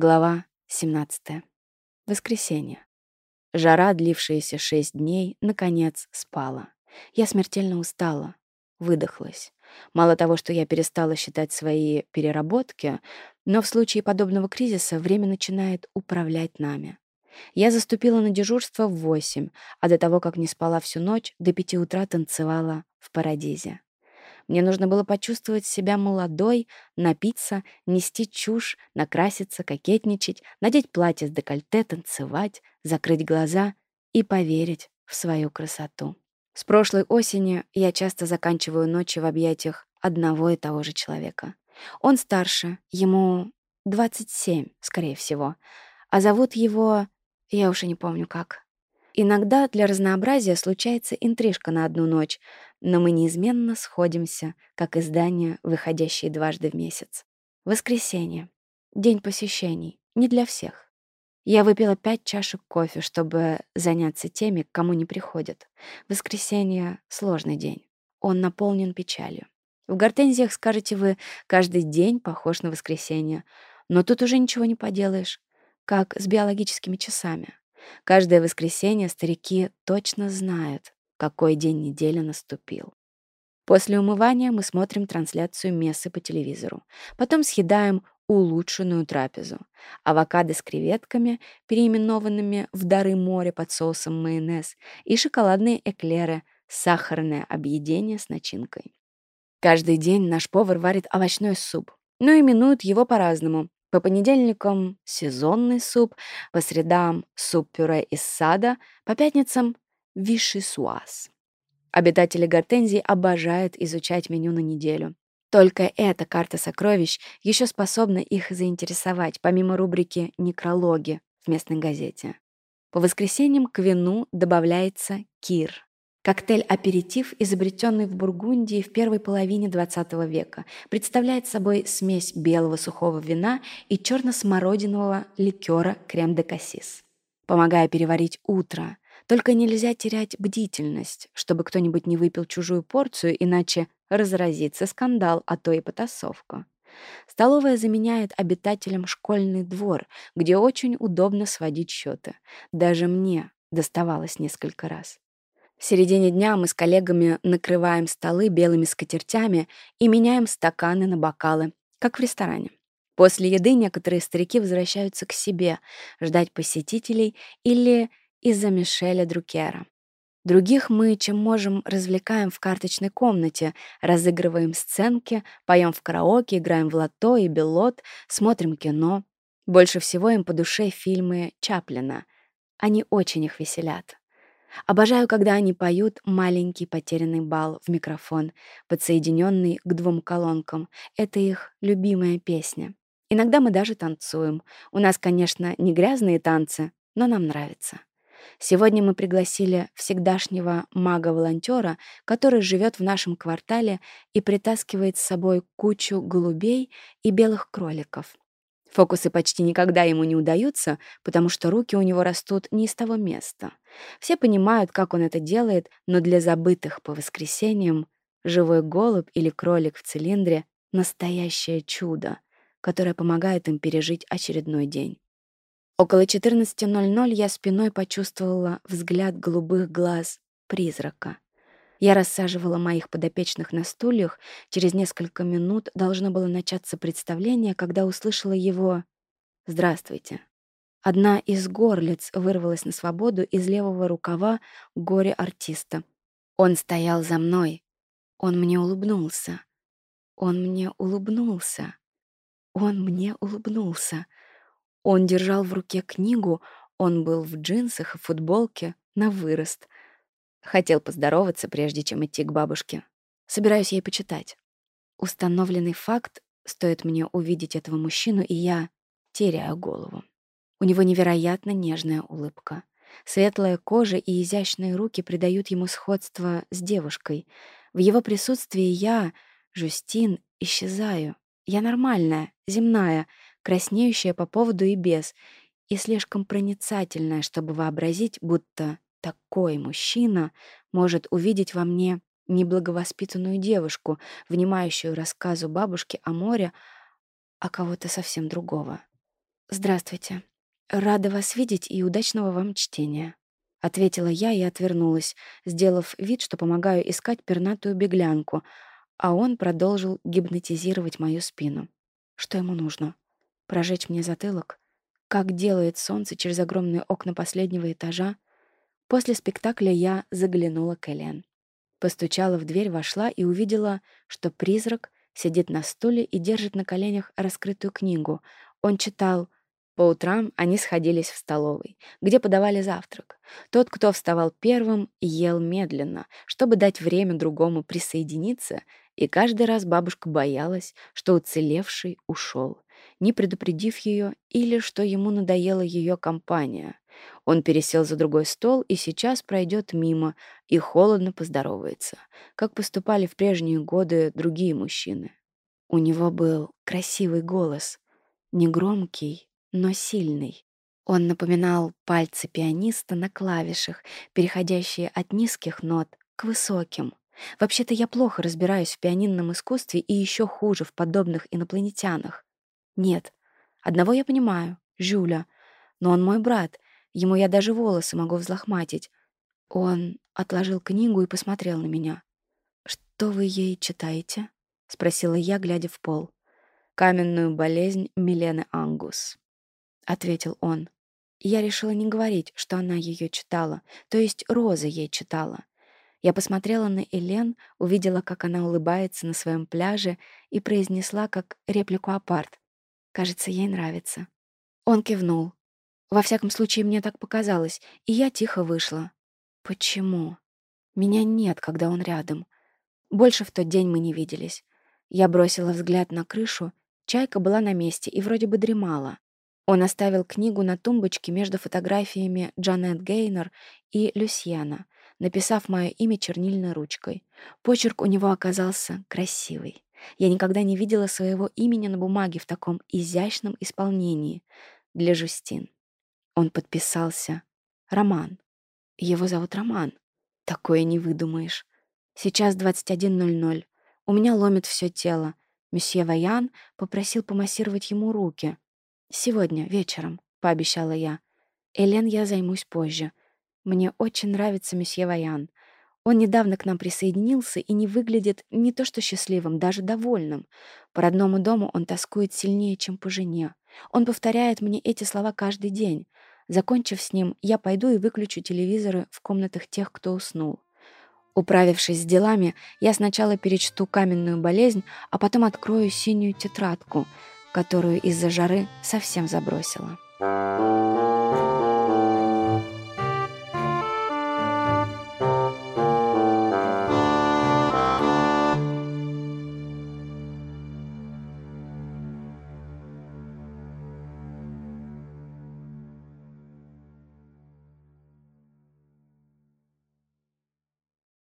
Глава 17. Воскресенье. Жара, длившаяся шесть дней, наконец спала. Я смертельно устала, выдохлась. Мало того, что я перестала считать свои переработки, но в случае подобного кризиса время начинает управлять нами. Я заступила на дежурство в восемь, а до того, как не спала всю ночь, до пяти утра танцевала в парадизе. Мне нужно было почувствовать себя молодой, напиться, нести чушь, накраситься, кокетничать, надеть платье с декольте, танцевать, закрыть глаза и поверить в свою красоту. С прошлой осени я часто заканчиваю ночи в объятиях одного и того же человека. Он старше, ему 27, скорее всего, а зовут его... я уже не помню как. Иногда для разнообразия случается интрижка на одну ночь — но мы неизменно сходимся, как издания, выходящие дважды в месяц. Воскресенье. День посещений. Не для всех. Я выпила пять чашек кофе, чтобы заняться теми, к кому не приходят. Воскресенье — сложный день. Он наполнен печалью. В гортензиях, скажете вы, каждый день похож на воскресенье. Но тут уже ничего не поделаешь. Как с биологическими часами. Каждое воскресенье старики точно знают, какой день недели наступил. После умывания мы смотрим трансляцию мессы по телевизору. Потом съедаем улучшенную трапезу. Авокадо с креветками, переименованными в дары моря под соусом майонез, и шоколадные эклеры, сахарное объедение с начинкой. Каждый день наш повар варит овощной суп, но именуют его по-разному. По понедельникам — сезонный суп, по средам — суп-пюре из сада, по пятницам вишисуаз. Обитатели Гортензии обожают изучать меню на неделю. Только эта карта сокровищ еще способна их заинтересовать, помимо рубрики «Некрологи» в местной газете. По воскресеньям к вину добавляется кир. Коктейль-аперитив, изобретенный в Бургундии в первой половине XX века, представляет собой смесь белого сухого вина и черно-смородинового ликера крем-де-кассис. Помогая переварить утро – только нельзя терять бдительность, чтобы кто-нибудь не выпил чужую порцию, иначе разразится скандал, а то и потасовка. Столовая заменяет обитателям школьный двор, где очень удобно сводить счеты. Даже мне доставалось несколько раз. В середине дня мы с коллегами накрываем столы белыми скатертями и меняем стаканы на бокалы, как в ресторане. После еды некоторые старики возвращаются к себе, ждать посетителей или из-за Мишеля Друкера. Других мы, чем можем, развлекаем в карточной комнате, разыгрываем сценки, поем в караоке, играем в лото и белот, смотрим кино. Больше всего им по душе фильмы Чаплина. Они очень их веселят. Обожаю, когда они поют маленький потерянный бал в микрофон, подсоединенный к двум колонкам. Это их любимая песня. Иногда мы даже танцуем. У нас, конечно, не грязные танцы, но нам нравится. Сегодня мы пригласили всегдашнего мага-волонтера, который живет в нашем квартале и притаскивает с собой кучу голубей и белых кроликов. Фокусы почти никогда ему не удаются, потому что руки у него растут не из того места. Все понимают, как он это делает, но для забытых по воскресеньям живой голубь или кролик в цилиндре — настоящее чудо, которое помогает им пережить очередной день. Около 14.00 я спиной почувствовала взгляд голубых глаз призрака. Я рассаживала моих подопечных на стульях. Через несколько минут должно было начаться представление, когда услышала его «Здравствуйте». Одна из горлиц вырвалась на свободу из левого рукава горе-артиста. Он стоял за мной. Он мне улыбнулся. Он мне улыбнулся. Он мне улыбнулся. Он держал в руке книгу, он был в джинсах и футболке, на вырост. Хотел поздороваться, прежде чем идти к бабушке. Собираюсь ей почитать. Установленный факт, стоит мне увидеть этого мужчину, и я теряю голову. У него невероятно нежная улыбка. Светлая кожа и изящные руки придают ему сходство с девушкой. В его присутствии я, Жюстин, исчезаю. Я нормальная, земная — краснеющая по поводу и без, и слишком проницательная, чтобы вообразить, будто такой мужчина может увидеть во мне неблаговоспитанную девушку, внимающую рассказу бабушки о море, а кого-то совсем другого. «Здравствуйте. Рада вас видеть и удачного вам чтения», — ответила я и отвернулась, сделав вид, что помогаю искать пернатую беглянку, а он продолжил гипнотизировать мою спину. Что ему нужно? прожечь мне затылок, как делает солнце через огромные окна последнего этажа, после спектакля я заглянула к Элен. Постучала в дверь, вошла и увидела, что призрак сидит на стуле и держит на коленях раскрытую книгу. Он читал по утрам они сходились в столовой, где подавали завтрак. Тот, кто вставал первым, ел медленно, чтобы дать время другому присоединиться, и каждый раз бабушка боялась, что уцелевший ушел не предупредив ее или что ему надоела ее компания. Он пересел за другой стол и сейчас пройдет мимо и холодно поздоровается, как поступали в прежние годы другие мужчины. У него был красивый голос, негромкий, но сильный. Он напоминал пальцы пианиста на клавишах, переходящие от низких нот к высоким. Вообще-то я плохо разбираюсь в пианинном искусстве и еще хуже в подобных инопланетянах. Нет. Одного я понимаю — Жюля. Но он мой брат. Ему я даже волосы могу взлохматить. Он отложил книгу и посмотрел на меня. «Что вы ей читаете?» — спросила я, глядя в пол. «Каменную болезнь Милены Ангус», — ответил он. Я решила не говорить, что она ее читала, то есть Роза ей читала. Я посмотрела на Элен, увидела, как она улыбается на своем пляже и произнесла как реплику апарт. Кажется, ей нравится. Он кивнул. Во всяком случае, мне так показалось, и я тихо вышла. Почему? Меня нет, когда он рядом. Больше в тот день мы не виделись. Я бросила взгляд на крышу. Чайка была на месте и вроде бы дремала. Он оставил книгу на тумбочке между фотографиями Джанет Гейнер и Люсьяна, написав мое имя чернильной ручкой. Почерк у него оказался красивый. Я никогда не видела своего имени на бумаге в таком изящном исполнении для Жустин. Он подписался «Роман». Его зовут Роман. Такое не выдумаешь. Сейчас 21.00. У меня ломит все тело. Месье Ваян попросил помассировать ему руки. «Сегодня, вечером», — пообещала я. «Элен я займусь позже. Мне очень нравится месье Ваян. Он недавно к нам присоединился и не выглядит не то что счастливым, даже довольным. По родному дому он тоскует сильнее, чем по жене. Он повторяет мне эти слова каждый день. Закончив с ним, я пойду и выключу телевизоры в комнатах тех, кто уснул. Управившись с делами, я сначала перечту каменную болезнь, а потом открою синюю тетрадку, которую из-за жары совсем забросила.